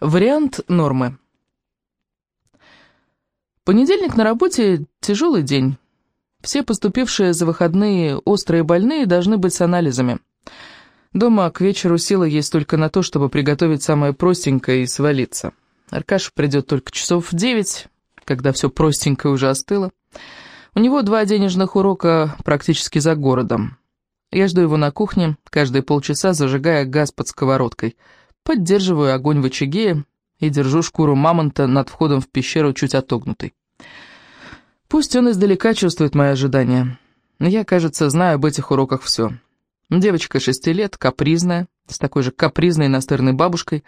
Вариант нормы. Понедельник на работе – тяжелый день. Все поступившие за выходные острые больные должны быть с анализами. Дома к вечеру силы есть только на то, чтобы приготовить самое простенькое и свалиться. Аркаша придет только часов в девять, когда все простенькое уже остыло. У него два денежных урока практически за городом. Я жду его на кухне, каждые полчаса зажигая газ под сковородкой – Поддерживаю огонь в очаге и держу шкуру мамонта над входом в пещеру чуть отогнутой. Пусть он издалека чувствует мои ожидания. Я, кажется, знаю об этих уроках все. Девочка шести лет, капризная, с такой же капризной настырной бабушкой.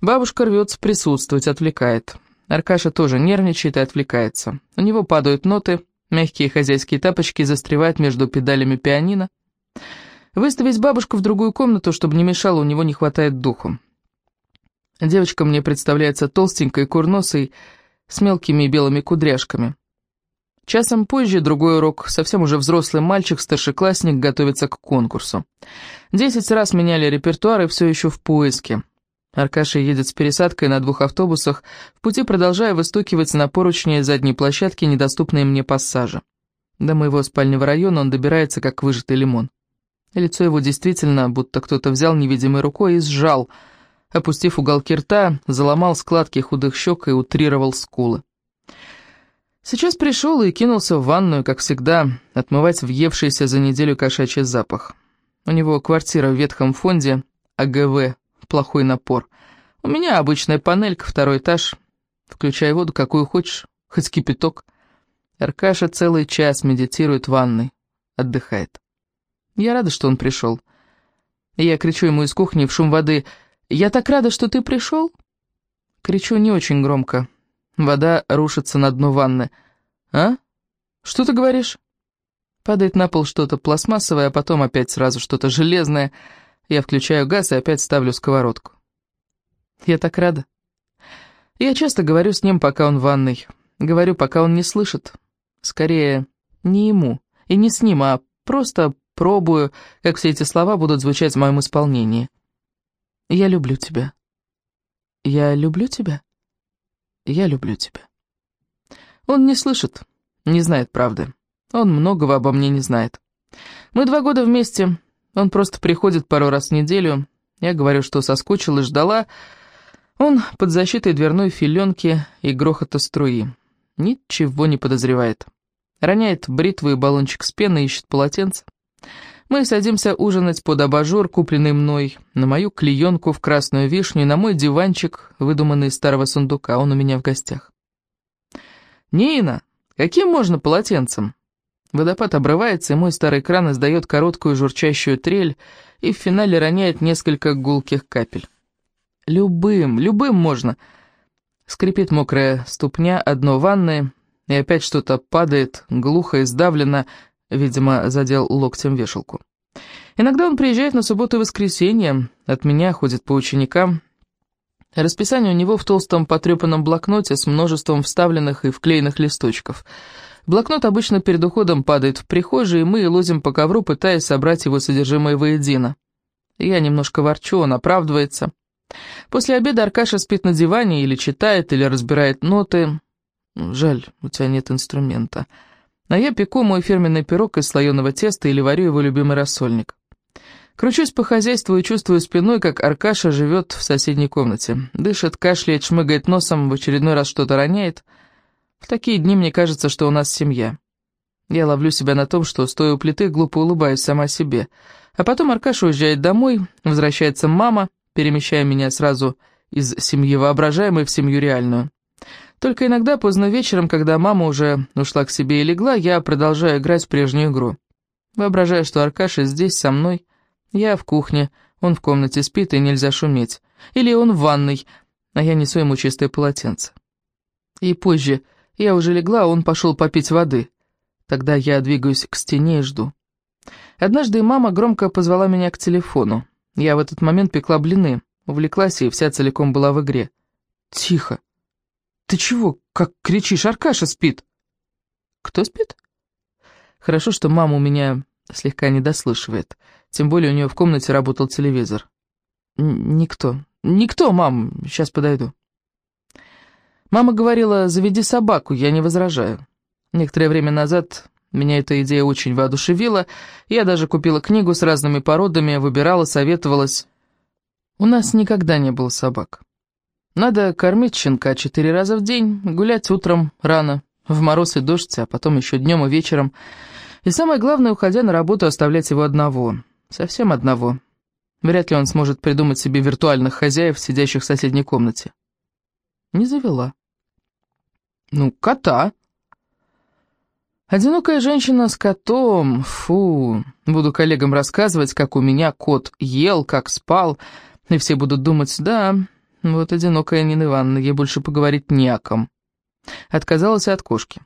Бабушка рвется присутствовать, отвлекает. Аркаша тоже нервничает и отвлекается. У него падают ноты, мягкие хозяйские тапочки застревают между педалями пианино. Выставить бабушку в другую комнату, чтобы не мешало, у него не хватает духу. Девочка мне представляется толстенькой, курносой, с мелкими белыми кудряшками. Часом позже другой урок, совсем уже взрослый мальчик, старшеклассник, готовится к конкурсу. Десять раз меняли репертуар и все еще в поиске. Аркаша едет с пересадкой на двух автобусах, в пути продолжая выстукивать на поручни задней площадки недоступные мне пассажи. До моего спального района он добирается, как выжатый лимон. Лицо его действительно, будто кто-то взял невидимой рукой и сжал – опустив уголки рта, заломал складки худых щек и утрировал скулы. Сейчас пришел и кинулся в ванную, как всегда, отмывать въевшийся за неделю кошачий запах. У него квартира в ветхом фонде, АГВ, плохой напор. У меня обычная панелька, второй этаж. Включай воду, какую хочешь, хоть кипяток. Аркаша целый час медитирует в ванной, отдыхает. Я рада, что он пришел. Я кричу ему из кухни в шум воды — «Я так рада, что ты пришел!» Кричу не очень громко. Вода рушится на дно ванны. «А? Что ты говоришь?» Падает на пол что-то пластмассовое, а потом опять сразу что-то железное. Я включаю газ и опять ставлю сковородку. Я так рада. Я часто говорю с ним, пока он в ванной. Говорю, пока он не слышит. Скорее, не ему и не с ним, а просто пробую, как все эти слова будут звучать в моем исполнении. Я люблю тебя. Я люблю тебя. Я люблю тебя. Он не слышит, не знает правды. Он многого обо мне не знает. Мы два года вместе. Он просто приходит пару раз в неделю. Я говорю, что соскучилась, ждала. Он под защитой дверной филенки и грохота струи. Ничего не подозревает. Роняет бритву и баллончик с пеной, ищет полотенце. Мы садимся ужинать под абажур, купленный мной, на мою клеенку в красную вишню и на мой диванчик, выдуманный из старого сундука, он у меня в гостях. «Нина, каким можно полотенцем?» Водопад обрывается, и мой старый кран издает короткую журчащую трель и в финале роняет несколько гулких капель. «Любым, любым можно!» Скрипит мокрая ступня, одно ванны, и опять что-то падает, глухо и сдавленно, Видимо, задел локтем вешалку. Иногда он приезжает на субботу и воскресенье, от меня ходит по ученикам. Расписание у него в толстом потрепанном блокноте с множеством вставленных и вклеенных листочков. Блокнот обычно перед уходом падает в прихожей, и мы лозим по ковру, пытаясь собрать его содержимое воедино. Я немножко ворчу, он оправдывается. После обеда Аркаша спит на диване или читает, или разбирает ноты. Жаль, у тебя нет инструмента. А я пеку мой фирменный пирог из слоеного теста или варю его любимый рассольник. Кручусь по хозяйству и чувствую спиной, как Аркаша живет в соседней комнате. Дышит, кашляет, шмыгает носом, в очередной раз что-то роняет. В такие дни мне кажется, что у нас семья. Я ловлю себя на том, что, стоя у плиты, глупо улыбаюсь сама себе. А потом Аркаша уезжает домой, возвращается мама, перемещая меня сразу из семьи воображаемой в семью реальную. Только иногда поздно вечером, когда мама уже ушла к себе и легла, я продолжаю играть в прежнюю игру. Воображаю, что Аркаша здесь со мной, я в кухне, он в комнате спит и нельзя шуметь. Или он в ванной, а я несу ему чистое полотенце. И позже я уже легла, он пошел попить воды. Тогда я двигаюсь к стене и жду. Однажды мама громко позвала меня к телефону. Я в этот момент пекла блины, увлеклась и вся целиком была в игре. «Тихо!» «Ты чего, как кричишь, Аркаша спит?» «Кто спит?» «Хорошо, что мама у меня слегка не дослышивает. Тем более у нее в комнате работал телевизор». «Никто. никто, мам, сейчас подойду». Мама говорила, заведи собаку, я не возражаю. Некоторое время назад меня эта идея очень воодушевила, я даже купила книгу с разными породами, выбирала, советовалась. У нас никогда не было собак. Надо кормить щенка четыре раза в день, гулять утром рано, в мороз и дождь, а потом еще днем и вечером. И самое главное, уходя на работу, оставлять его одного. Совсем одного. Вряд ли он сможет придумать себе виртуальных хозяев, сидящих в соседней комнате. Не завела. Ну, кота. Одинокая женщина с котом. Фу. Буду коллегам рассказывать, как у меня кот ел, как спал. И все будут думать, да, вот одинокая Нина Ивановна, ей больше поговорить не о ком. Отказалась от кошки.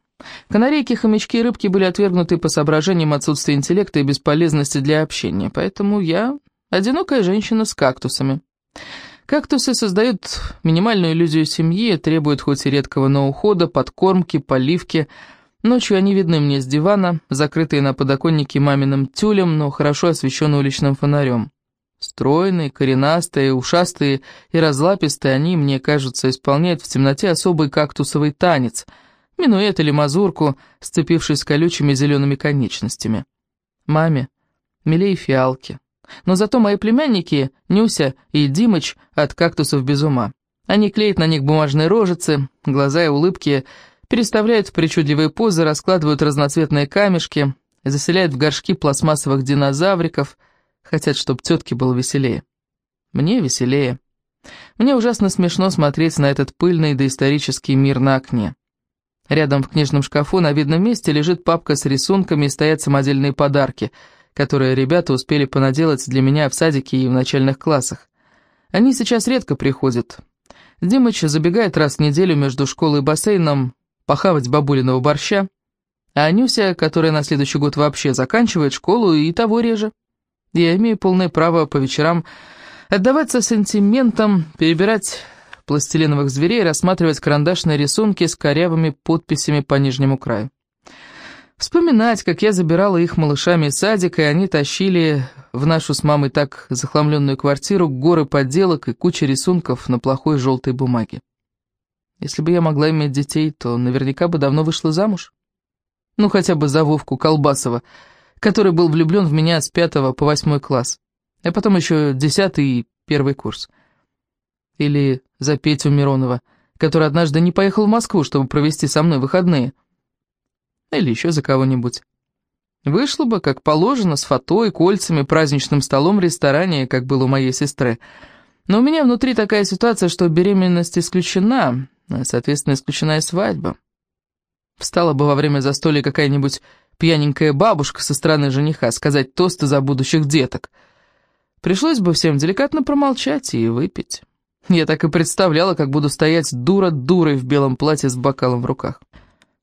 Канарейки, хомячки и рыбки были отвергнуты по соображениям отсутствия интеллекта и бесполезности для общения, поэтому я одинокая женщина с кактусами. Кактусы создают минимальную иллюзию семьи, требуют хоть и редкого, но ухода, подкормки, поливки. Ночью они видны мне с дивана, закрытые на подоконнике маминым тюлем, но хорошо освещенные уличным фонарем. Стройные, коренастые, ушастые и разлапистые, они, мне кажется, исполняют в темноте особый кактусовый танец, минуэт или мазурку, сцепившись с колючими зелеными конечностями. Маме, милее фиалки. Но зато мои племянники, Нюся и Димыч, от кактусов без ума. Они клеят на них бумажные рожицы, глаза и улыбки, переставляют в причудливые позы, раскладывают разноцветные камешки, заселяют в горшки пластмассовых динозавриков — Хотят, чтобы тетке было веселее. Мне веселее. Мне ужасно смешно смотреть на этот пыльный доисторический мир на окне. Рядом в книжном шкафу на видном месте лежит папка с рисунками и стоят самодельные подарки, которые ребята успели понаделать для меня в садике и в начальных классах. Они сейчас редко приходят. Димыч забегает раз в неделю между школой и бассейном похавать бабулиного борща, а Анюся, которая на следующий год вообще заканчивает школу, и того реже. Я имею полное право по вечерам отдаваться сентиментам, перебирать пластилиновых зверей, рассматривать карандашные рисунки с корявыми подписями по нижнему краю. Вспоминать, как я забирала их малышами из садика, и они тащили в нашу с мамой так захламленную квартиру горы подделок и куча рисунков на плохой желтой бумаге. Если бы я могла иметь детей, то наверняка бы давно вышла замуж. Ну, хотя бы за Вовку Колбасова — который был влюблен в меня с пятого по восьмой класс, а потом еще десятый и первый курс. Или за Петю Миронова, который однажды не поехал в Москву, чтобы провести со мной выходные. Или еще за кого-нибудь. Вышло бы, как положено, с фатой, кольцами, праздничным столом ресторане, как было у моей сестры. Но у меня внутри такая ситуация, что беременность исключена, соответственно, исключена и свадьба. Встала бы во время застолья какая-нибудь пьяненькая бабушка со стороны жениха сказать тосты за будущих деток. Пришлось бы всем деликатно промолчать и выпить. Я так и представляла, как буду стоять дура-дурой в белом платье с бокалом в руках.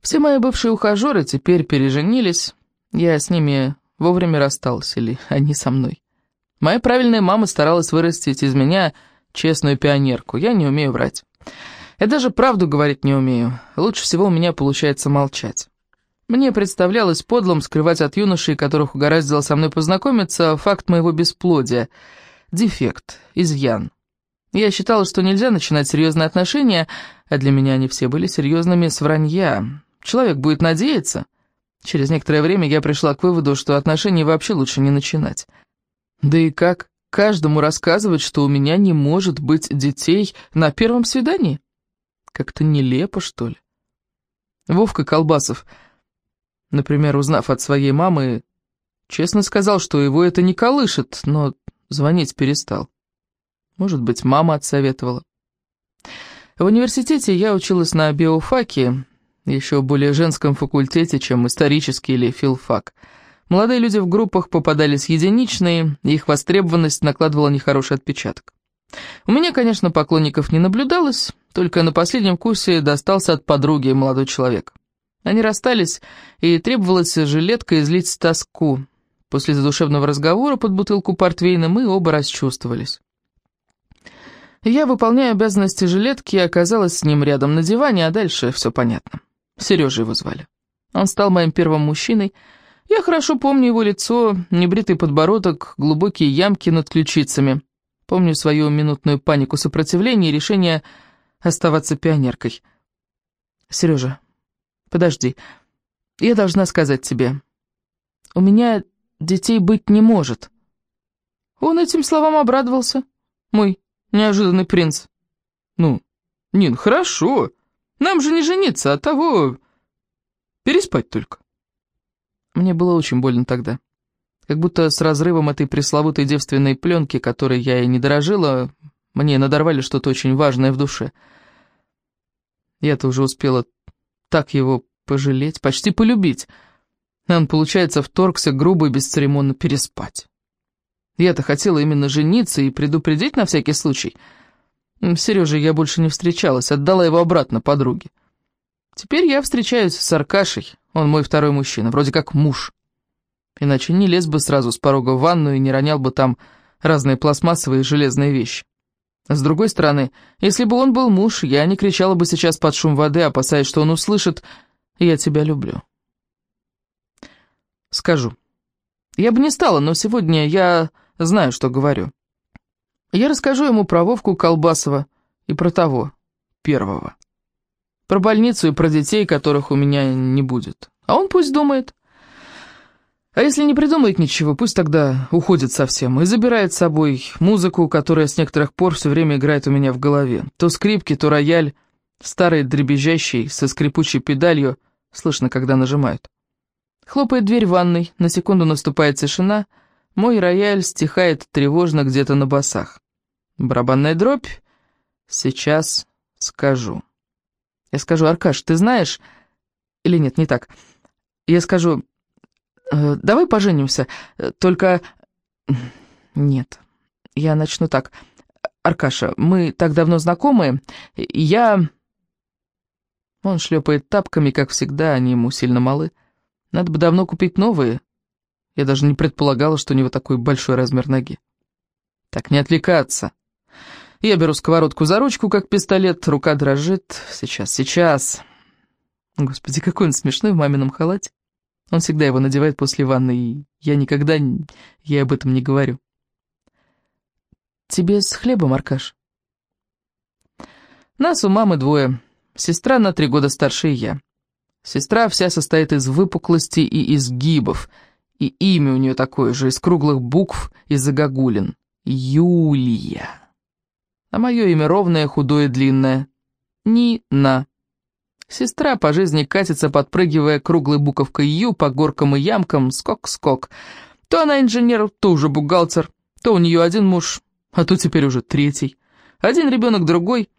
Все мои бывшие ухажеры теперь переженились. Я с ними вовремя рассталась, или они со мной. Моя правильная мама старалась вырастить из меня честную пионерку. Я не умею врать. Я даже правду говорить не умею. Лучше всего у меня получается молчать. Мне представлялось подлым скрывать от юношей, которых угораздило со мной познакомиться, факт моего бесплодия. Дефект, изъян. Я считала, что нельзя начинать серьезные отношения, а для меня они все были серьезными с вранья. Человек будет надеяться. Через некоторое время я пришла к выводу, что отношения вообще лучше не начинать. Да и как каждому рассказывать, что у меня не может быть детей на первом свидании? Как-то нелепо, что ли? Вовка Колбасов Например, узнав от своей мамы, честно сказал, что его это не колышет, но звонить перестал. Может быть, мама отсоветовала. В университете я училась на биофаке, еще более женском факультете, чем исторический или филфак. Молодые люди в группах попадались единичные, их востребованность накладывала нехороший отпечаток. У меня, конечно, поклонников не наблюдалось, только на последнем курсе достался от подруги молодой человек. Они расстались, и требовалась жилетка излить тоску. После задушевного разговора под бутылку портвейна мы оба расчувствовались. Я, выполняя обязанности жилетки, оказалась с ним рядом на диване, а дальше все понятно. Сережа его звали. Он стал моим первым мужчиной. Я хорошо помню его лицо, небритый подбородок, глубокие ямки над ключицами. Помню свою минутную панику сопротивления и решение оставаться пионеркой. Сережа, подожди, я должна сказать тебе. У меня детей быть не может. Он этим словам обрадовался, мой неожиданный принц. Ну, Нин, хорошо, нам же не жениться, а того переспать только. Мне было очень больно тогда. Как будто с разрывом этой пресловутой девственной пленки, которой я и не дорожила, мне надорвали что-то очень важное в душе. Я-то уже успела так его пожалеть, почти полюбить. Он, получается, вторгся грубо и бесцеремонно переспать. Я-то хотела именно жениться и предупредить на всякий случай. С Сережей я больше не встречалась, отдала его обратно подруге. Теперь я встречаюсь с Аркашей, он мой второй мужчина, вроде как муж. Иначе не лез бы сразу с порога в ванну и не ронял бы там разные пластмассовые и железные вещи. С другой стороны, если бы он был муж, я не кричала бы сейчас под шум воды, опасаясь, что он услышит «Я тебя люблю». Скажу. Я бы не стала, но сегодня я знаю, что говорю. Я расскажу ему про Вовку Колбасова и про того, первого. Про больницу и про детей, которых у меня не будет. А он пусть думает. А если не придумает ничего, пусть тогда уходит совсем и забирает с собой музыку, которая с некоторых пор все время играет у меня в голове. То скрипки, то рояль, старый дребезжащий, со скрипучей педалью, слышно, когда нажимают. Хлопает дверь ванной, на секунду наступает тишина, мой рояль стихает тревожно где-то на басах. Барабанная дробь? Сейчас скажу. Я скажу, Аркаш, ты знаешь... Или нет, не так. Я скажу, давай поженимся, только... Нет, я начну так. Аркаша, мы так давно знакомы, я... Он шлепает тапками, как всегда, они ему сильно малы. Надо бы давно купить новые. Я даже не предполагала, что у него такой большой размер ноги. Так, не отвлекаться. Я беру сковородку за ручку, как пистолет, рука дрожит. Сейчас, сейчас. Господи, какой он смешной в мамином халате. Он всегда его надевает после ванны, и я никогда ей об этом не говорю. «Тебе с хлебом, Аркаш?» Нас у мамы двое. Сестра на три года старше и я. Сестра вся состоит из выпуклости и изгибов, и имя у нее такое же, из круглых букв и загогулин. Юлия. А мое имя ровное, худое, длинное. Нина. Сестра по жизни катится, подпрыгивая круглой буковкой «Ю» по горкам и ямкам, скок-скок. То она инженер, то уже бухгалтер, то у нее один муж, а то теперь уже третий. Один ребенок, другой.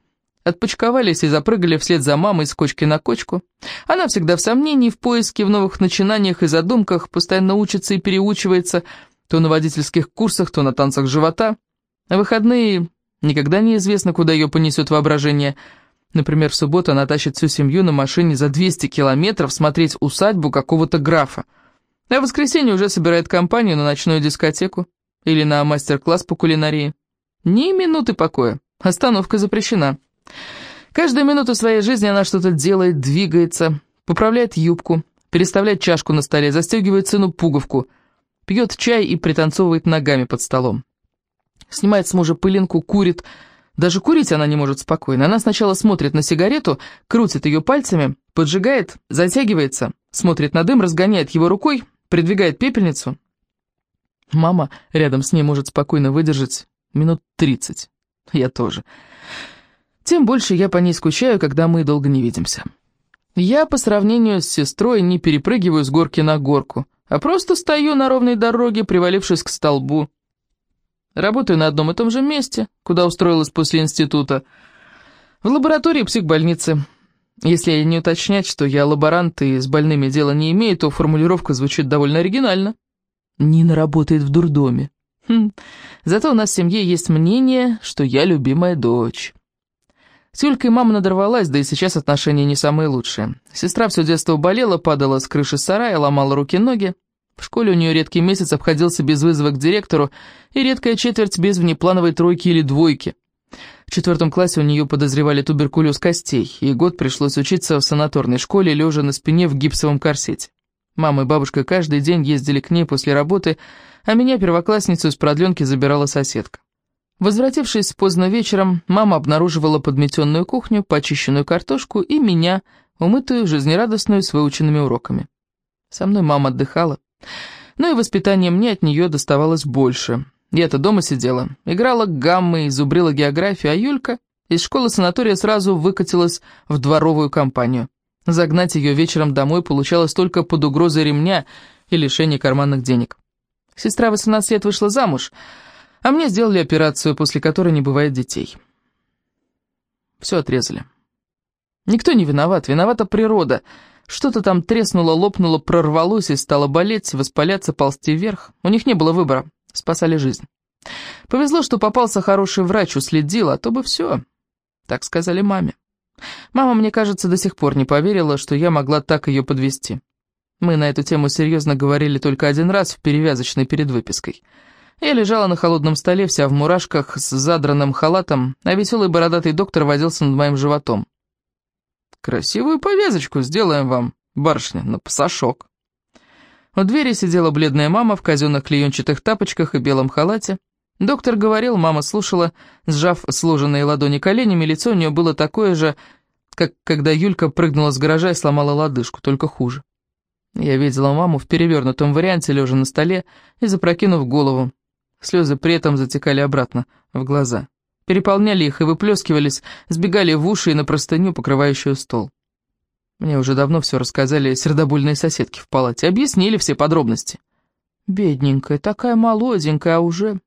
Отпочковались и запрыгали вслед за мамой с кочки на кочку. Она всегда в сомнении, в поиске, в новых начинаниях и задумках, постоянно учится и переучивается, то на водительских курсах, то на танцах живота. А выходные никогда неизвестно, куда ее понесет воображение – Например, в субботу она тащит всю семью на машине за 200 километров смотреть усадьбу какого-то графа. А в воскресенье уже собирает компанию на ночную дискотеку или на мастер-класс по кулинарии. Ни минуты покоя. Остановка запрещена. Каждую минуту своей жизни она что-то делает, двигается, поправляет юбку, переставляет чашку на столе, застегивает сыну пуговку, пьет чай и пританцовывает ногами под столом. Снимает с мужа пылинку, курит, даже курить она не может спокойно. Она сначала смотрит на сигарету, крутит ее пальцами, поджигает, затягивается, смотрит на дым, разгоняет его рукой, придвигает пепельницу. Мама рядом с ней может спокойно выдержать минут тридцать. Я тоже. Тем больше я по ней скучаю, когда мы долго не видимся. Я по сравнению с сестрой не перепрыгиваю с горки на горку, а просто стою на ровной дороге, привалившись к столбу. Работаю на одном и том же месте, куда устроилась после института. В лаборатории психбольницы. Если не уточнять, что я лаборант и с больными дела не имею, то формулировка звучит довольно оригинально. Нина работает в дурдоме. Хм. Зато у нас в семье есть мнение, что я любимая дочь. С Юлькой мама надорвалась, да и сейчас отношения не самые лучшие. Сестра все детство болела, падала с крыши сарая, ломала руки-ноги. В школе у нее редкий месяц обходился без вызова к директору и редкая четверть без внеплановой тройки или двойки. В четвертом классе у нее подозревали туберкулез костей, и год пришлось учиться в санаторной школе, лежа на спине в гипсовом корсете. Мама и бабушка каждый день ездили к ней после работы, а меня, первоклассницу, из продленки забирала соседка. Возвратившись поздно вечером, мама обнаруживала подметенную кухню, почищенную картошку и меня, умытую, жизнерадостную, с выученными уроками. Со мной мама отдыхала, но и воспитание мне от нее доставалось больше. Я-то дома сидела, играла гаммы и зубрила географию, а Юлька из школы-санатория сразу выкатилась в дворовую компанию. Загнать ее вечером домой получалось только под угрозой ремня и лишения карманных денег. Сестра 18 лет вышла замуж, а мне сделали операцию, после которой не бывает детей. Все отрезали. Никто не виноват, виновата природа. Что-то там треснуло, лопнуло, прорвалось и стало болеть, воспаляться, ползти вверх. У них не было выбора, спасали жизнь. Повезло, что попался хороший врач, уследил, а то бы все. Так сказали маме. Мама, мне кажется, до сих пор не поверила, что я могла так ее подвести. Мы на эту тему серьезно говорили только один раз в перевязочной перед выпиской. Я лежала на холодном столе, вся в мурашках, с задранным халатом, а веселый бородатый доктор водился над моим животом. «Красивую повязочку сделаем вам, барышня, на пасашок». У двери сидела бледная мама в казенных клеенчатых тапочках и белом халате. Доктор говорил, мама слушала, сжав сложенные ладони коленями, лицо у нее было такое же, как когда Юлька прыгнула с гаража и сломала лодыжку, только хуже. Я видела маму в перевернутом варианте, лежа на столе и запрокинув голову. Слезы при этом затекали обратно, в глаза. Переполняли их и выплескивались, сбегали в уши и на простыню, покрывающую стол. Мне уже давно все рассказали сердобольные соседки в палате, объяснили все подробности. Бедненькая, такая молоденькая, а уже...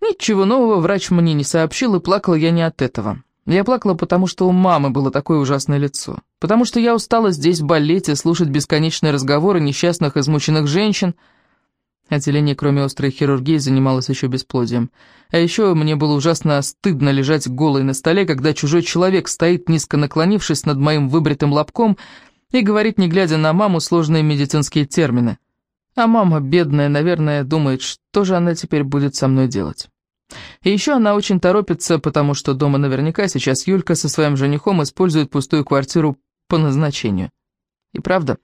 Ничего нового врач мне не сообщил, и плакала я не от этого. Я плакала, потому что у мамы было такое ужасное лицо. Потому что я устала здесь болеть и слушать бесконечные разговоры несчастных, измученных женщин. Отделение, кроме острой хирургии, занималось еще бесплодием. А еще мне было ужасно стыдно лежать голой на столе, когда чужой человек стоит, низко наклонившись над моим выбритым лобком, и говорит, не глядя на маму, сложные медицинские термины. А мама, бедная, наверное, думает, что же она теперь будет со мной делать. И еще она очень торопится, потому что дома наверняка сейчас Юлька со своим женихом использует пустую квартиру по назначению. И правда,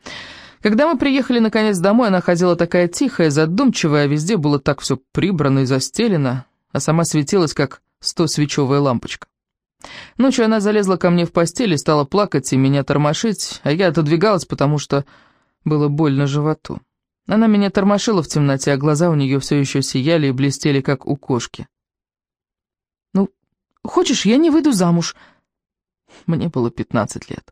когда мы приехали наконец домой, она ходила такая тихая, задумчивая, везде было так все прибрано и застелено, а сама светилась, как сто-свечевая лампочка. Ночью она залезла ко мне в постель и стала плакать и меня тормошить, а я отодвигалась, потому что было больно животу. Она меня тормошила в темноте, а глаза у нее все еще сияли и блестели, как у кошки. Хочешь, я не выйду замуж?» Мне было 15 лет.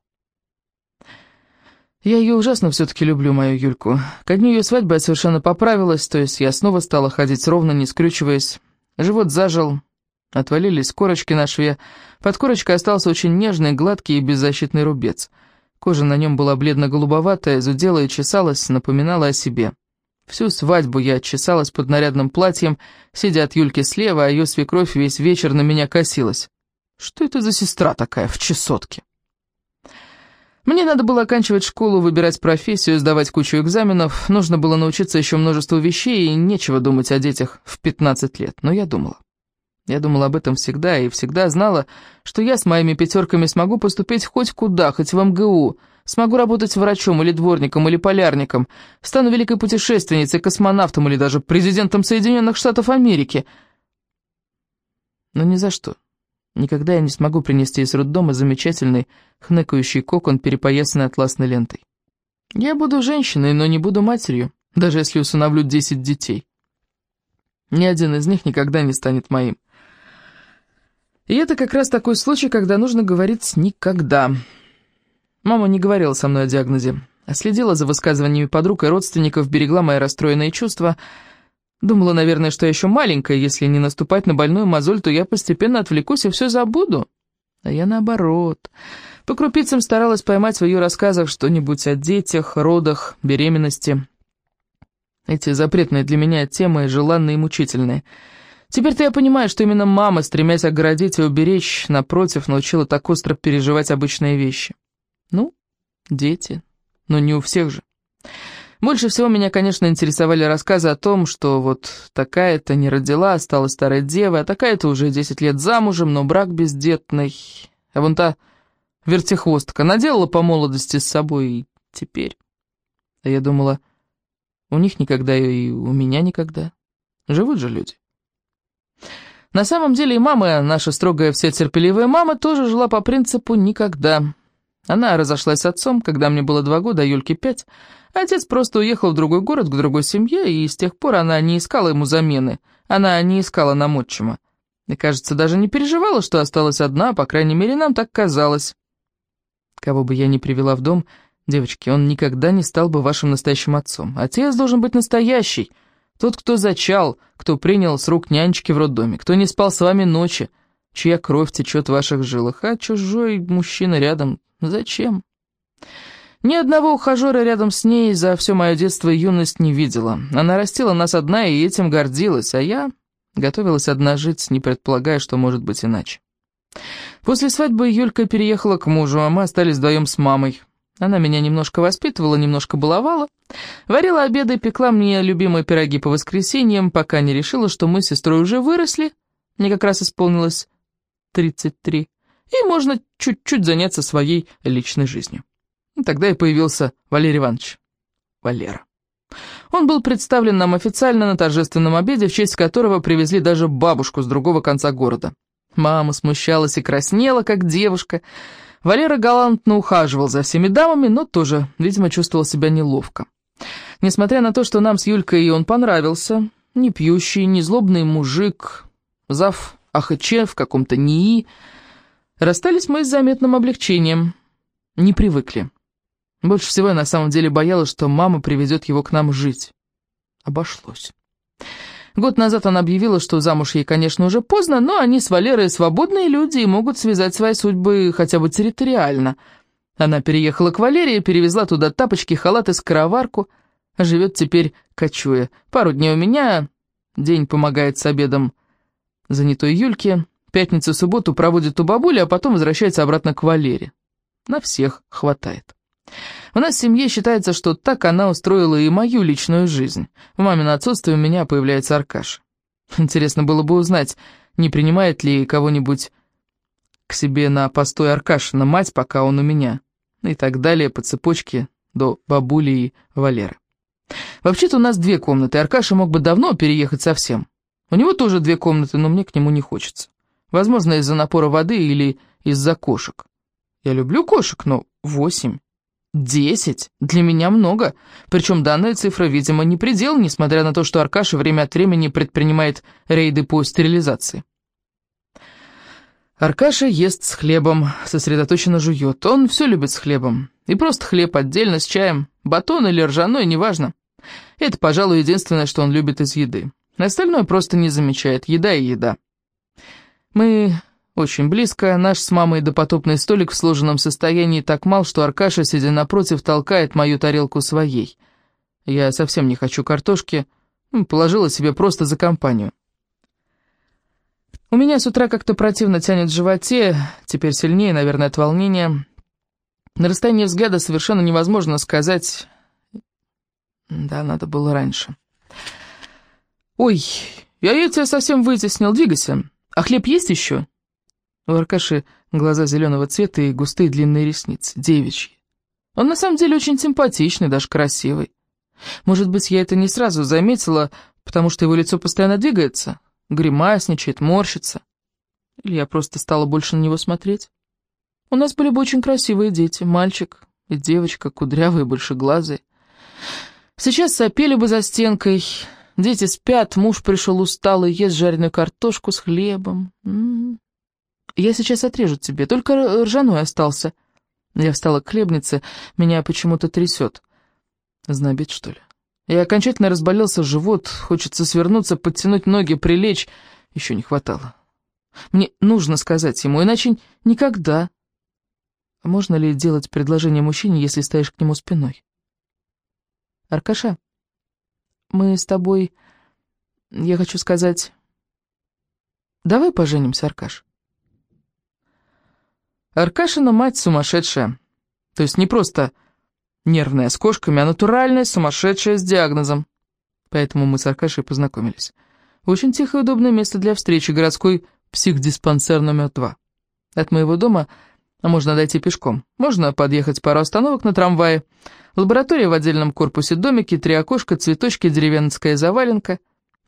Я ее ужасно все-таки люблю, мою Юльку. Ко дню ее свадьбы я совершенно поправилась, то есть я снова стала ходить ровно, не скрючиваясь. Живот зажил, отвалились корочки на шве. Под корочкой остался очень нежный, гладкий и беззащитный рубец. Кожа на нем была бледно-голубоватая, зудела и чесалась, напоминала о себе. Всю свадьбу я чесалась под нарядным платьем, сидя от Юльки слева, а ее свекровь весь вечер на меня косилась. Что это за сестра такая в чесотке? Мне надо было оканчивать школу, выбирать профессию, сдавать кучу экзаменов. Нужно было научиться еще множеству вещей, и нечего думать о детях в 15 лет. Но я думала. Я думала об этом всегда, и всегда знала, что я с моими пятерками смогу поступить хоть куда, хоть в МГУ, Смогу работать врачом или дворником или полярником. Стану великой путешественницей, космонавтом или даже президентом Соединенных Штатов Америки. Но ни за что. Никогда я не смогу принести из роддома замечательный, хныкающий кокон, перепоясанный атласной лентой. Я буду женщиной, но не буду матерью, даже если усыновлю 10 детей. Ни один из них никогда не станет моим. И это как раз такой случай, когда нужно говорить «никогда». Мама не говорила со мной о диагнозе, а следила за высказываниями подруг и родственников, берегла мои расстроенные чувства. Думала, наверное, что я еще маленькая, если не наступать на больную мозоль, то я постепенно отвлекусь и все забуду. А я наоборот. По крупицам старалась поймать в ее рассказах что-нибудь о детях, родах, беременности. Эти запретные для меня темы, желанные и мучительные. Теперь-то я понимаю, что именно мама, стремясь оградить и уберечь, напротив, научила так остро переживать обычные вещи. Ну, дети. Но не у всех же. Больше всего меня, конечно, интересовали рассказы о том, что вот такая-то не родила, стала старой девой, а такая-то уже 10 лет замужем, но брак бездетный. А вон та вертихвостка наделала по молодости с собой, и теперь... А я думала, у них никогда и у меня никогда. Живут же люди. На самом деле и мама, наша строгая вся терпеливая мама, тоже жила по принципу «никогда». Она разошлась с отцом, когда мне было два года, а Юльке пять. Отец просто уехал в другой город, к другой семье, и с тех пор она не искала ему замены. Она не искала нам отчима. И, кажется, даже не переживала, что осталась одна, по крайней мере, нам так казалось. Кого бы я ни привела в дом, девочки, он никогда не стал бы вашим настоящим отцом. Отец должен быть настоящий. Тот, кто зачал, кто принял с рук нянечки в роддоме, кто не спал с вами ночи, чья кровь течет в ваших жилах, а чужой мужчина рядом Зачем? Ни одного ухажера рядом с ней за все мое детство и юность не видела. Она растила нас одна и этим гордилась, а я готовилась одна жить, не предполагая, что может быть иначе. После свадьбы Юлька переехала к мужу, а мы остались вдвоем с мамой. Она меня немножко воспитывала, немножко баловала, варила обеды и пекла мне любимые пироги по воскресеньям, пока не решила, что мы с сестрой уже выросли. Мне как раз исполнилось 33 и можно чуть-чуть заняться своей личной жизнью. И тогда и появился Валерий Иванович. Валера. Он был представлен нам официально на торжественном обеде, в честь которого привезли даже бабушку с другого конца города. Мама смущалась и краснела, как девушка. Валера галантно ухаживал за всеми дамами, но тоже, видимо, чувствовал себя неловко. Несмотря на то, что нам с Юлькой он понравился, не пьющий, не злобный мужик, зав АХЧ в каком-то НИИ, Расстались мы с заметным облегчением. Не привыкли. Больше всего я на самом деле боялась, что мама приведет его к нам жить. Обошлось. Год назад она объявила, что замуж ей, конечно, уже поздно, но они с Валерой свободные люди и могут связать свои судьбы хотя бы территориально. Она переехала к Валерии, перевезла туда тапочки, халат и скороварку. Живет теперь кочуя. Пару дней у меня, день помогает с обедом занятой Юльке, Пятницу-субботу проводит у бабули, а потом возвращается обратно к Валере. На всех хватает. У нас в семье считается, что так она устроила и мою личную жизнь. В мамино отсутствие у меня появляется Аркаш. Интересно было бы узнать, не принимает ли кого-нибудь к себе на постой Аркашина мать, пока он у меня. И так далее по цепочке до бабули и Валеры. Вообще-то у нас две комнаты, Аркаша мог бы давно переехать совсем. У него тоже две комнаты, но мне к нему не хочется. Возможно, из-за напора воды или из-за кошек. Я люблю кошек, но восемь, десять для меня много. Причем данная цифра, видимо, не предел, несмотря на то, что Аркаша время от времени предпринимает рейды по стерилизации. Аркаша ест с хлебом, сосредоточенно жует. Он все любит с хлебом. И просто хлеб отдельно, с чаем. Батон или ржаной, неважно. Это, пожалуй, единственное, что он любит из еды. Остальное просто не замечает. Еда и еда. Мы очень близко, наш с мамой допотопный столик в сложенном состоянии так мал, что Аркаша, сидя напротив, толкает мою тарелку своей. Я совсем не хочу картошки, положила себе просто за компанию. У меня с утра как-то противно тянет в животе, теперь сильнее, наверное, от волнения. На расстоянии взгляда совершенно невозможно сказать... Да, надо было раньше. «Ой, я тебя совсем вытеснил, двигайся!» «А хлеб есть еще?» У Аркаши глаза зеленого цвета и густые длинные ресницы, девичьи. Он на самом деле очень симпатичный, даже красивый. Может быть, я это не сразу заметила, потому что его лицо постоянно двигается, гримасничает, морщится. Или я просто стала больше на него смотреть. У нас были бы очень красивые дети, мальчик и девочка, кудрявые, большеглазые. Сейчас сопели бы за стенкой, Дети спят, муж пришел усталый, ест жареную картошку с хлебом. М -м -м. Я сейчас отрежу тебе, только ржаной остался. Я встала к хлебнице, меня почему-то трясет. Знобит, что ли? Я окончательно разболелся живот, хочется свернуться, подтянуть ноги, прилечь. Еще не хватало. Мне нужно сказать ему, иначе никогда. Можно ли делать предложение мужчине, если стоишь к нему спиной? Аркаша, мы с тобой... Я хочу сказать... Давай поженимся, Аркаш. Аркашина мать сумасшедшая. То есть не просто нервная с кошками, а натуральная сумасшедшая с диагнозом. Поэтому мы с Аркашей познакомились. Очень тихое и удобное место для встречи, городской психдиспансер номер два. От моего дома можно дойти пешком. Можно подъехать пару остановок на трамвае. Лаборатория в отдельном корпусе домики, три окошка, цветочки, деревенская заваленка.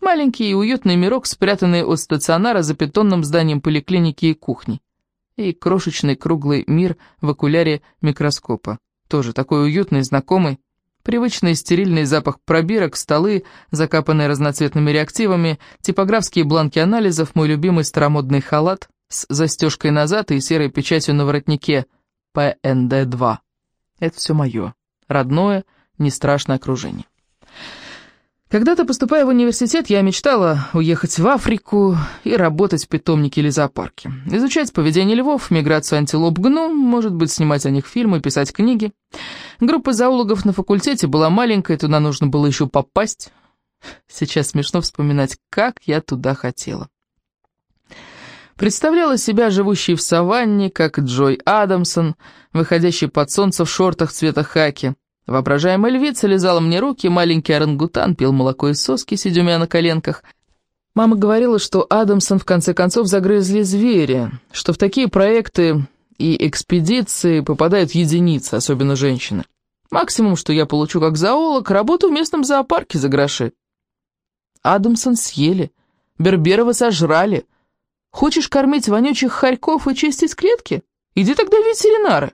Маленький и уютный мирок, спрятанный от стационара за бетонным зданием поликлиники и кухни. И крошечный круглый мир в окуляре микроскопа. Тоже такой уютный, знакомый. Привычный стерильный запах пробирок, столы, закапанные разноцветными реактивами, типографские бланки анализов, мой любимый старомодный халат с застежкой назад и серой печатью на воротнике ПНД-2. Это все мое, родное, не страшное окружение. Когда-то, поступая в университет, я мечтала уехать в Африку и работать в питомнике или зоопарке. Изучать поведение львов, миграцию антилоп гну, может быть, снимать о них фильмы, писать книги. Группа зоологов на факультете была маленькая, туда нужно было еще попасть. Сейчас смешно вспоминать, как я туда хотела. Представляла себя живущей в саванне, как Джой Адамсон, выходящий под солнце в шортах цвета хаки. Воображаемая львица лизала мне руки, маленький орангутан пил молоко из соски, сидя у меня на коленках. Мама говорила, что Адамсон в конце концов загрызли звери, что в такие проекты и экспедиции попадают единицы, особенно женщины. Максимум, что я получу как зоолог, работу в местном зоопарке за гроши. Адамсон съели, Берберова сожрали. Хочешь кормить вонючих хорьков и чистить клетки? Иди тогда в ветеринара.